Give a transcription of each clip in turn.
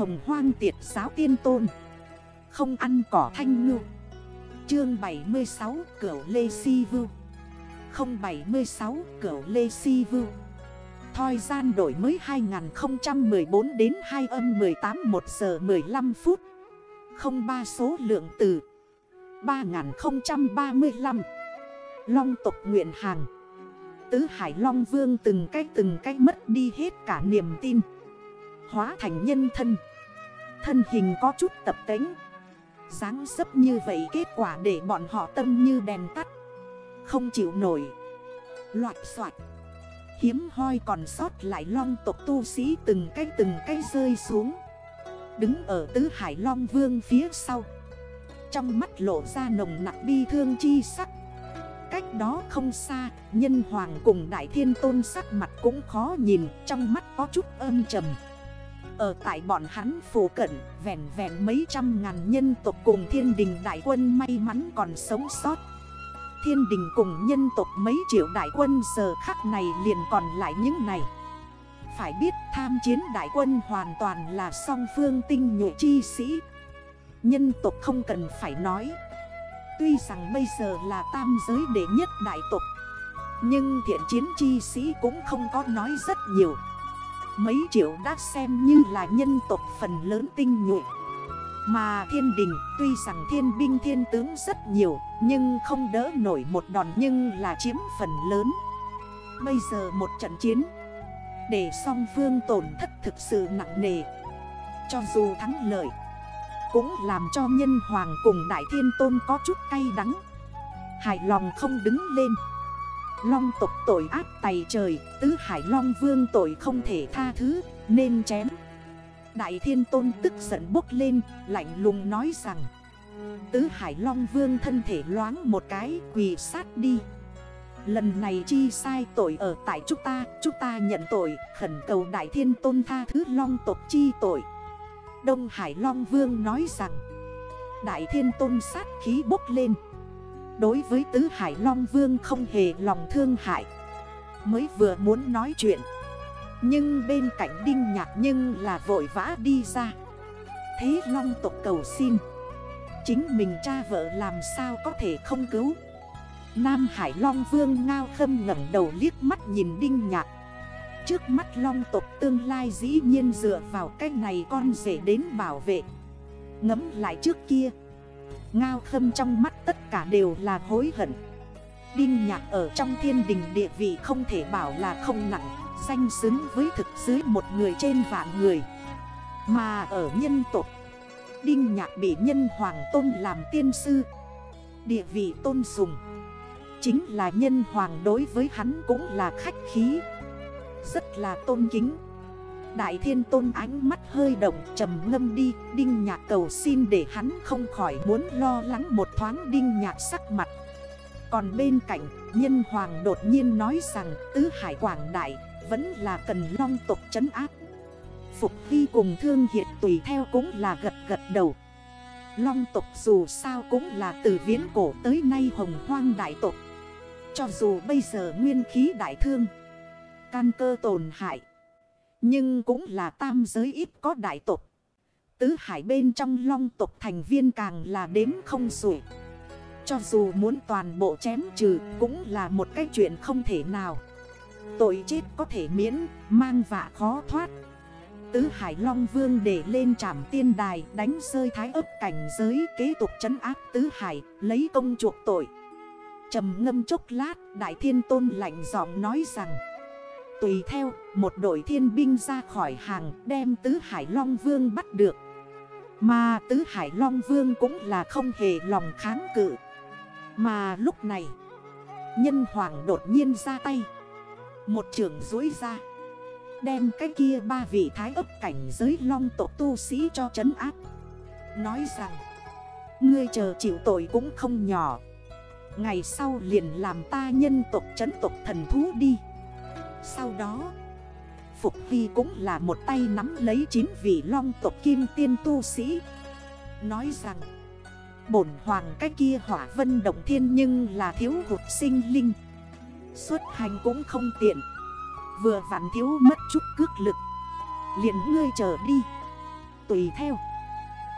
hồng hoang tiệt giáo tiên tôn. Không ăn cỏ thanh ngư. Chương 76 Cửu Lê Si Vưu. 076 Cửu Lê Si Vưu. Thời gian đổi mới 2014 đến 2 âm 18 1 giờ 15 phút. 03 số lượng từ 3035 Long tộc nguyện hàng. Tứ Hải Long Vương từng cách từng cách mất đi hết cả niềm tin. Hóa thành nhân thân. Thân hình có chút tập tính dáng dấp như vậy kết quả để bọn họ tâm như đèn tắt. Không chịu nổi. Loạt soạt Hiếm hoi còn sót lại long tộc tu sĩ từng cái từng cái rơi xuống. Đứng ở tứ hải long vương phía sau. Trong mắt lộ ra nồng nặng bi thương chi sắc. Cách đó không xa, Nhân hoàng cùng đại thiên tôn sắc mặt cũng khó nhìn, Trong mắt có chút âm trầm ở tại bọn hắn phủ cận, Vẹn vẹn mấy trăm ngàn nhân tộc cùng thiên đình đại quân may mắn còn sống sót. Thiên đình cùng nhân tộc mấy triệu đại quân giờ khắc này liền còn lại những này. Phải biết tham chiến đại quân hoàn toàn là song phương tinh nhuệ chi sĩ. Nhân tộc không cần phải nói. Tuy rằng bây giờ là tam giới đệ nhất đại tộc, Nhưng thiện chiến chi sĩ cũng không có nói rất nhiều. Mấy triệu đã xem như là nhân tộc phần lớn tinh nhuệ. Mà thiên đình, tuy rằng thiên binh thiên tướng rất nhiều, Nhưng không đỡ nổi một đòn nhưng là chiếm phần lớn. Bây giờ một trận chiến, Để song phương tổn thất thực sự nặng nề. Cho dù thắng lợi, Cũng làm cho nhân hoàng cùng đại thiên tôn có chút cay đắng. Hài lòng không đứng lên. Long tộc tội ác tày trời, Tứ Hải Long Vương tội không thể tha thứ, Nên chém. Đại Thiên Tôn tức giận bốc lên, Lạnh lùng nói rằng, Tứ Hải Long Vương thân thể loáng một cái, Quỳ sát đi. Lần này chi sai tội ở tại chúng ta Chúng ta nhận tội, Khẩn cầu Đại Thiên Tôn tha thứ Long tộc chi tội. Đông Hải Long Vương nói rằng, Đại Thiên Tôn sát khí bốc lên. Đối với Tứ Hải Long Vương không hề lòng thương hại. Mới vừa muốn nói chuyện. Nhưng bên cạnh Đinh Nhạc nhưng là vội vã đi ra. Thế Long tộc cầu xin. Chính mình cha vợ làm sao có thể không cứu. Nam Hải Long Vương ngao khâm ngẩn đầu liếc mắt nhìn Đinh Nhạc. Trước mắt Long tộc tương lai dĩ nhiên dựa vào cách này con rể đến bảo vệ. Ngấm lại trước kia Ngao khâm trong mắt tất cả đều là hối hận. Đinh nhạc ở trong thiên đình địa vị không thể bảo là không nặng, Danh xứng với thực dưới một người trên vạn người. Mà ở nhân tộc, Đinh nhạc bị nhân hoàng tôn làm tiên sư. Địa vị tôn sùng, Chính là nhân hoàng đối với hắn cũng là khách khí. Rất là tôn kính. Đại thiên tôn ánh mắt hơi động trầm ngâm đi, Đinh nhạc cầu xin để hắn không khỏi muốn lo lắng một thoáng đinh nhạc sắc mặt. Còn bên cạnh, nhân hoàng đột nhiên nói rằng, Tứ hải quảng đại, vẫn là cần long tộc trấn áp. Phục Hy cùng Thương Hiệt tùy theo cũng là gật gật đầu. Long tộc dù sao cũng là từ viễn cổ tới nay hồng hoang đại tộc. Cho dù bây giờ nguyên khí đại thương Can cơ tồn hại nhưng cũng là tam giới ít có đại tộc. Tứ hải bên trong long tộc thành viên càng là đếm không sủi Cho dù muốn toàn bộ chém trừ cũng là một cái chuyện không thể nào. Tội chết có thể miễn, mang vạ khó thoát. Tứ Hải Long Vương để lên trảm tiên đài đánh rơi thái ấp cảnh giới kế tục trấn áp Tứ Hải lấy công chuộc tội. Trầm ngâm chốc lát Đại Thiên Tôn lạnh giọng nói rằng Tùy theo, một đội thiên binh ra khỏi hàng đem Tứ Hải Long Vương bắt được. Mà Tứ Hải Long Vương cũng là không hề lòng kháng cự. Mà lúc này, nhân hoàng đột nhiên ra tay. Một trường dối ra. Đem cái kia ba vị thái ấp cảnh giới long tộc tu sĩ cho trấn áp. Nói rằng, ngươi chờ chịu tội cũng không nhỏ. Ngày sau liền làm ta nhân tộc trấn tộc thần thú đi. Sau đó, Phục Hy cũng là một tay nắm lấy chín vị long tộc kim tiên tu sĩ. Nói rằng, Bổn hoàng cái kia hỏa vân động thiên nhưng là thiếu hụt sinh linh. Xuất hành cũng không tiện. Vừa vặn thiếu mất chút cước lực. Liền ngươi chờ đi. Tùy theo.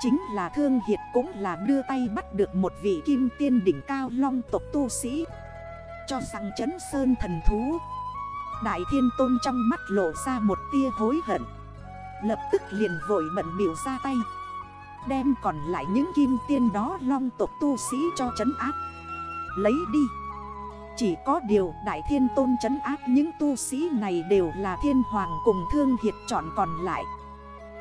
Chính là Thương Hiệt cũng là đưa tay bắt được một vị kim tiên đỉnh cao long tộc tu sĩ. Cho rằng chấn sơn thần thú. Đại thiên tôn trong mắt lộ ra một tia hối hận. Lập tức liền vội bận biểu ra tay. Đem còn lại những kim tiên đó long tộc tu sĩ cho chấn áp. Lấy đi. Chỉ có điều đại thiên tôn chấn áp những tu sĩ này đều là thiên hoàng cùng thương hiệt chọn còn lại.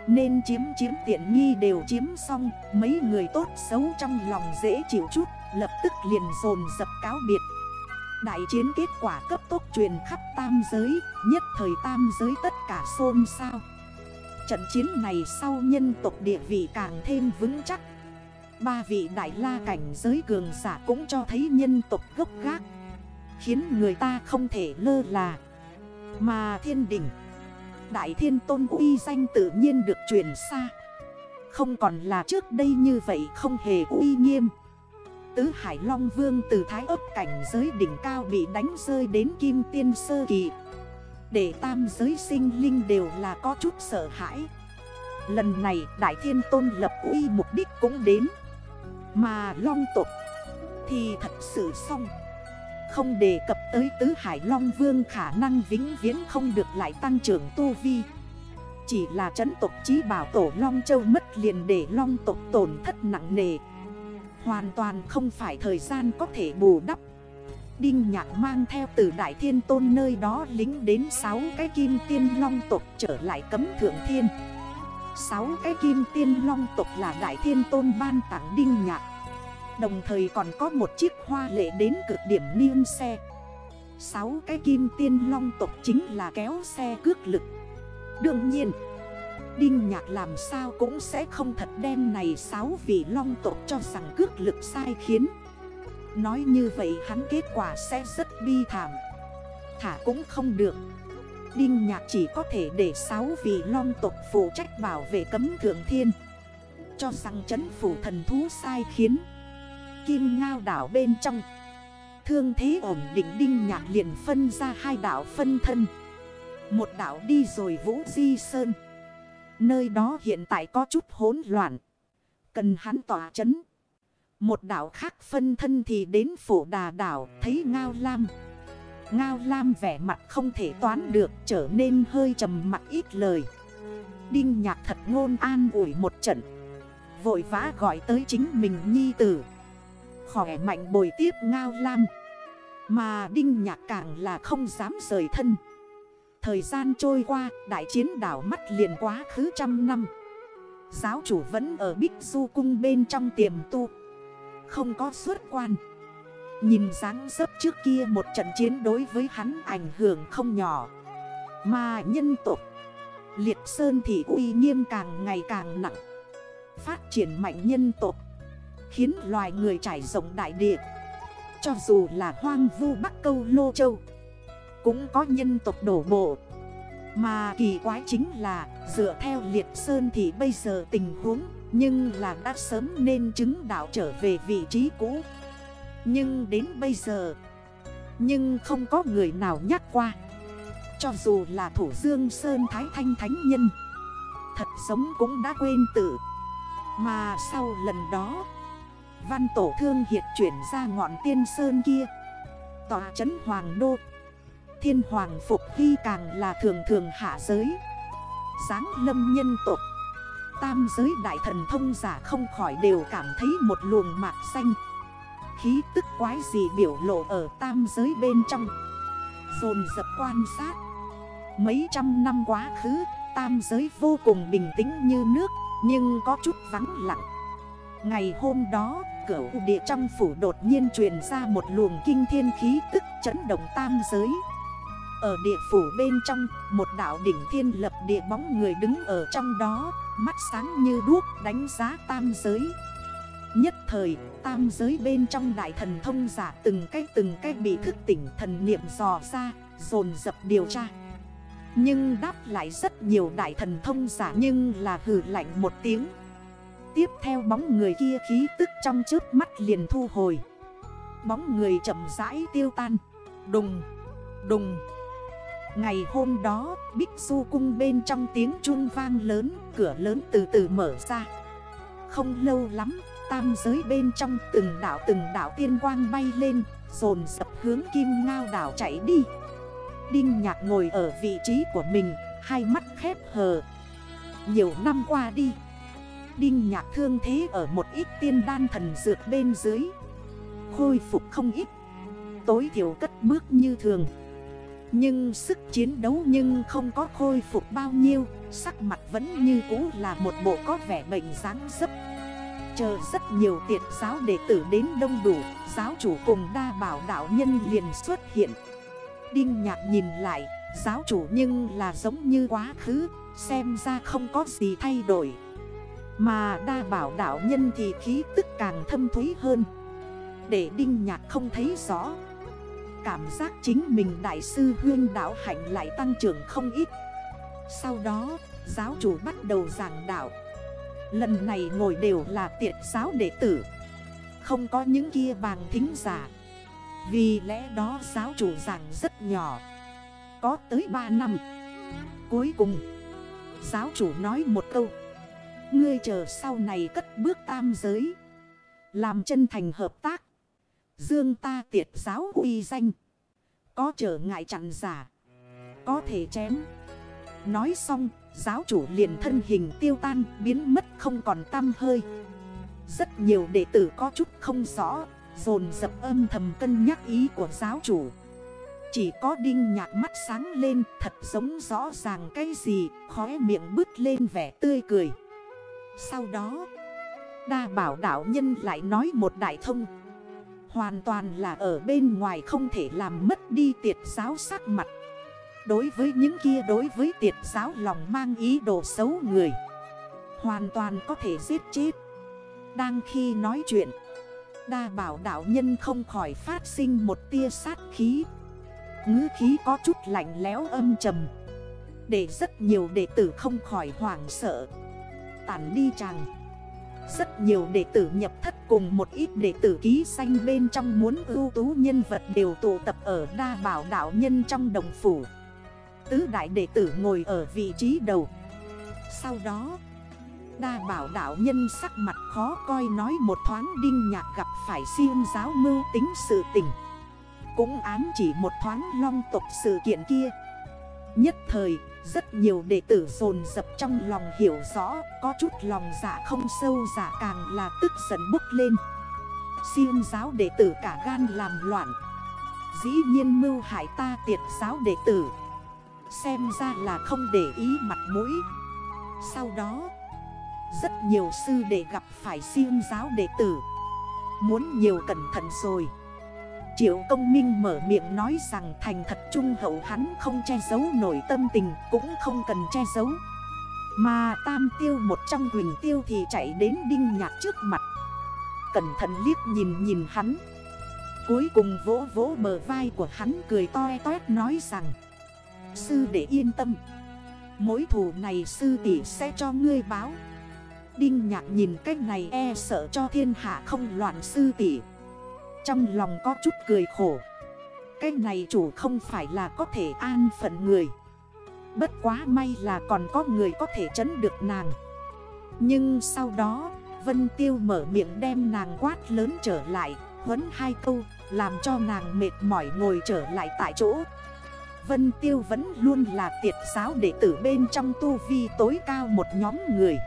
Nên chiếm chiếm tiện nghi đều chiếm xong, Mấy người tốt xấu trong lòng dễ chịu chút, Lập tức liền dồn dập cáo biệt. Đại chiến kết quả cấp tốc truyền khắp tam giới, Nhất thời tam giới tất cả xôn xao. Trận chiến này sau nhân tộc địa vị càng thêm vững chắc. Ba vị đại la cảnh giới cường giả cũng cho thấy nhân tộc gốc gác, Khiến người ta không thể lơ là. Mà thiên đỉnh, Đại thiên tôn uy danh tự nhiên được truyền xa. Không còn là trước đây như vậy không hề uy nghiêm. Tứ Hải Long Vương từ thái ấp cảnh giới đỉnh cao bị đánh rơi đến kim tiên sơ kỳ. Để tam giới sinh linh đều là có chút sợ hãi. Lần này, Đại Thiên Tôn lập uy mục đích cũng đến. Mà Long tộc thì thật sự xong. Không đề cập tới Tứ Hải Long Vương khả năng vĩnh viễn không được lại tăng trưởng tu vi. Chỉ là chấn tộc chí bảo tổ Long Châu mất liền để Long tộc tổn thất nặng nề. Hoàn toàn không phải thời gian có thể bù đắp. Đinh Nhạc mang theo từ Đại Thiên Tôn nơi đó lính đến 6 cái kim tiên long tộc trở lại cấm thượng thiên. 6 cái kim tiên long tộc là Đại Thiên Tôn ban tặng Đinh Nhạc. Đồng thời còn có một chiếc hoa lệ đến cực điểm niêm xe. 6 cái kim tiên long tộc chính là kéo xe cước lực. Đương nhiên Đinh Nhạc làm sao cũng sẽ không thật đem này sáu vị long tộc cho rằng cước lực sai khiến. Nói như vậy hắn kết quả sẽ rất bi thảm. Thả cũng không được. Đinh Nhạc chỉ có thể để sáu vị long tộc phụ trách bảo vệ cấm thượng thiên. Cho rằng chấn phủ thần thú sai khiến. Kim ngao đảo bên trong. Thương thế ổn định Đinh Nhạc liền phân ra hai đảo phân thân. Một đảo đi rồi Vũ Di Sơn. Nơi đó hiện tại có chút hỗn loạn. Cần hắn tỏa chấn. Một đảo khác phân thân thì đến phủ đà đảo, thấy Ngao Lam. Ngao Lam vẻ mặt không thể toán được, trở nên hơi trầm mặt ít lời. Đinh nhạc thật ngôn an ủi một trận. Vội vã gọi tới chính mình nhi tử. Khỏe mạnh bồi tiếp Ngao Lam. Mà Đinh nhạc càng là không dám rời thân. Thời gian trôi qua, đại chiến đảo mắt liền quá khứ trăm năm. Giáo chủ vẫn ở Bích Du Cung bên trong tiềm tu, không có xuất quan. Nhìn dáng dấp trước kia một trận chiến đối với hắn ảnh hưởng không nhỏ. Mà nhân tục Liệt Sơn thì uy nghiêm càng ngày càng nặng. Phát triển mạnh nhân tục Khiến loài người trải rộng đại địa. Cho dù là hoang vu Bắc Câu Lô Châu cũng có nhân tộc đổ bộ. Mà kỳ quái chính là, Dựa theo Liệt Sơn thì bây giờ tình huống, nhưng là đã sớm nên chứng đạo trở về vị trí cũ. Nhưng đến bây giờ, Nhưng không có người nào nhắc qua. Cho dù là thủ dương Sơn Thái Thanh Thánh Nhân, Thật sống cũng đã quên tự Mà sau lần đó, Văn tổ thương hiệt chuyển ra ngọn tiên sơn kia. Tòa trấn Hoàng Đô Thiên Hoàng Phục Hy càng là thường thường hạ giới. Giáng lâm nhân tục Tam giới đại thần thông giả không khỏi đều cảm thấy một luồng mạc xanh Khí tức quái gì biểu lộ ở tam giới bên trong. Dồn dập quan sát. Mấy trăm năm quá khứ, Tam giới vô cùng bình tĩnh như nước, Nhưng có chút vắng lặng. Ngày hôm đó, Cửa địa trong phủ đột nhiên truyền ra một luồng kinh thiên khí tức chấn động tam giới ở địa phủ bên trong, một đảo đỉnh thiên lập địa bóng người đứng ở trong đó, mắt sáng như đuốc đánh giá tam giới. Nhất thời, tam giới bên trong đại thần thông giả từng cái từng cái bị thức tỉnh thần niệm dò ra, dồn dập điều tra. Nhưng đáp lại rất nhiều đại thần thông giả nhưng là hử lạnh một tiếng. Tiếp theo bóng người kia khí tức trong trước mắt liền thu hồi. Bóng người chậm rãi tiêu tan. Đùng, đùng. Ngày hôm đó, Bích Du cung bên trong tiếng chuông vang lớn, cửa lớn từ từ mở ra. Không lâu lắm, tam giới bên trong từng đảo từng đảo tiên quang bay lên, dồn dập hướng kim ngao đảo chạy đi. Đinh nhạc ngồi ở vị trí của mình, hai mắt khép hờ. Nhiều năm qua đi, Đinh nhạc thương thế ở một ít tiên đan thần dược bên dưới. Khôi phục không ít, tối thiểu cất bước như thường. Nhưng sức chiến đấu nhưng không có khôi phục bao nhiêu, Sắc mặt vẫn như cũ là một bộ có vẻ bệnh dáng dấp. Chờ rất nhiều tiệt giáo đệ tử đến đông đủ, Giáo chủ cùng đa bảo đạo nhân liền xuất hiện. Đinh nhạc nhìn lại, Giáo chủ nhưng là giống như quá khứ, Xem ra không có gì thay đổi. Mà đa bảo đạo nhân thì khí tức càng thâm thúy hơn. Để đinh nhạc không thấy rõ Cảm giác chính mình đại sư huyên đạo hạnh lại tăng trưởng không ít. Sau đó, giáo chủ bắt đầu giảng đạo. Lần này ngồi đều là tiệt giáo đệ tử. Không có những kia bàng thính giả. Vì lẽ đó giáo chủ giảng rất nhỏ. Có tới 3 năm. Cuối cùng, Giáo chủ nói một câu. Ngươi chờ sau này cất bước tam giới. Làm chân thành hợp tác. Dương ta tiệt giáo uy danh. Có trở ngại chặn giả. Có thể chém. Nói xong, giáo chủ liền thân hình tiêu tan biến mất không còn tăm hơi. Rất nhiều đệ tử có chút không rõ, dồn dập âm thầm cân nhắc ý của giáo chủ. Chỉ có đinh nhạc mắt sáng lên thật giống rõ ràng cái gì, khóe miệng bứt lên vẻ tươi cười. Sau đó, đa bảo đạo nhân lại nói một đại thông. Hoàn toàn là ở bên ngoài không thể làm mất đi tiệt giáo sắc mặt. Đối với những kia đối với tiệt giáo lòng mang ý đồ xấu người, Hoàn toàn có thể giết chết. Đang khi nói chuyện, Đa bảo đạo nhân không khỏi phát sinh một tia sát khí. Ngữ khí có chút lạnh lẽo âm trầm, Để rất nhiều đệ tử không khỏi hoảng sợ. Tản đi chàng, rất nhiều đệ tử nhập thất cùng một ít đệ tử ký xanh bên trong muốn ưu tú nhân vật đều tụ tập ở đa bảo đạo nhân trong đồng phủ. Tứ đại đệ tử ngồi ở vị trí đầu. Sau đó, Đa bảo đạo nhân sắc mặt khó coi nói một thoáng đinh nhạc gặp phải siêng giáo mưu tính sự tình. Cũng ám chỉ một thoáng long tục sự kiện kia. Nhất thời rất nhiều đệ tử dồn dập trong lòng hiểu rõ, Có chút lòng dạ không sâu giả dạ càng là tức giận bốc lên. Siêng giáo đệ tử cả gan làm loạn. Dĩ nhiên mưu hại ta tiệt giáo đệ tử. Xem ra là không để ý mặt mũi. Sau đó, Rất nhiều sư đệ gặp phải siêng giáo đệ tử. Muốn nhiều cẩn thận rồi. Triệu công minh mở miệng nói rằng thành thật trung hậu hắn không che giấu nổi tâm tình, cũng không cần che giấu. Mà tam tiêu một trong quỳnh tiêu thì chạy đến đinh nhạc trước mặt. Cẩn thận liếc nhìn nhìn hắn. Cuối cùng vỗ vỗ bờ vai của hắn cười toe toét nói rằng, Sư để yên tâm. Mối thù này sư tỷ sẽ cho ngươi báo. Đinh nhạc nhìn cách này e sợ cho thiên hạ không loạn sư tỷ trong lòng có chút cười khổ. Cái này chủ không phải là có thể an phận người. Bất quá may là còn có người có thể chấn được nàng. Nhưng sau đó, Vân Tiêu mở miệng đem nàng quát lớn trở lại, Huấn hai câu, Làm cho nàng mệt mỏi ngồi trở lại tại chỗ. Vân Tiêu vẫn luôn là tiệt giáo đệ tử bên trong tu vi tối cao một nhóm người.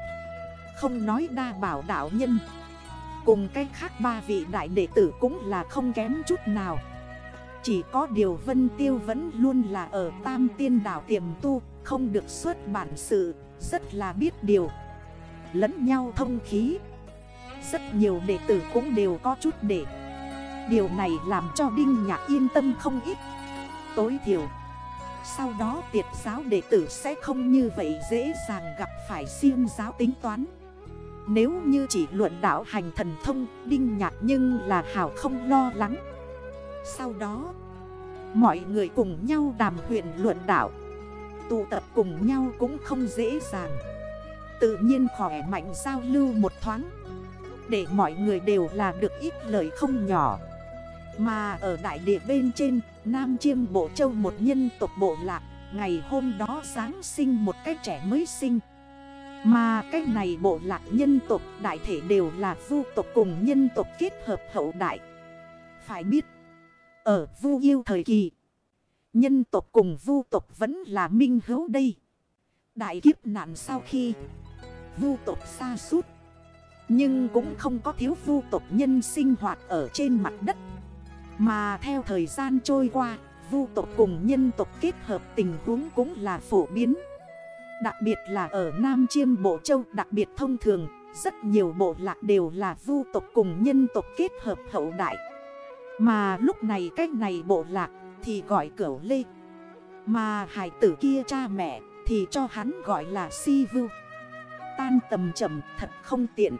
Không nói đa bảo đạo nhân Cùng cách khác ba vị đại đệ tử cũng là không kém chút nào. Chỉ có điều Vân Tiêu vẫn luôn là ở tam tiên đảo tiềm tu, Không được xuất bản sự, Rất là biết điều. Lẫn nhau thông khí. Rất nhiều đệ tử cũng đều có chút để. Điều này làm cho Đinh Nhạc yên tâm không ít. Tối thiểu, Sau đó tiệt giáo đệ tử sẽ không như vậy dễ dàng gặp phải siêng giáo tính toán nếu như chỉ luận đạo hành thần thông, Đinh nhạc nhưng là hảo không lo lắng. Sau đó, Mọi người cùng nhau đàm huyện luận đạo. Tụ tập cùng nhau cũng không dễ dàng. Tự nhiên khỏe mạnh giao lưu một thoáng. Để mọi người đều là được ít lời không nhỏ. Mà ở đại địa bên trên, Nam chiêm bộ châu một nhân tộc bộ lạc, Ngày hôm đó Giáng sinh một cái trẻ mới sinh. Mà cái này bộ lạc nhân tộc, đại thể đều là vu tộc cùng nhân tộc kết hợp hậu đại. Phải biết, Ở vu yêu thời kỳ, Nhân tộc cùng vu tộc vẫn là minh hữu đây. Đại kiếp nạn sau khi Vu tộc xa suốt Nhưng cũng không có thiếu vu tộc nhân sinh hoạt ở trên mặt đất. Mà theo thời gian trôi qua, Vu tộc cùng nhân tộc kết hợp tình huống cũng là phổ biến. Đặc biệt là ở Nam Chiêm Bộ Châu, đặc biệt thông thường, Rất nhiều bộ lạc đều là vu tộc cùng nhân tộc kết hợp hậu đại. Mà lúc này cách này bộ lạc thì gọi cửu lê. Mà hải tử kia cha mẹ thì cho hắn gọi là si vu. Tan tầm chậm thật không tiện.